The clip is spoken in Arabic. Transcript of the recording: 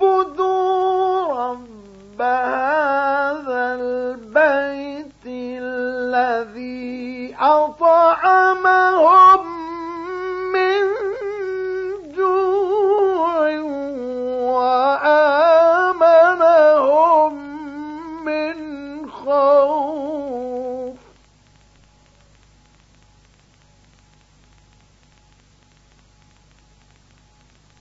فليعبدوا رب هذا البيت الذي أطعمهم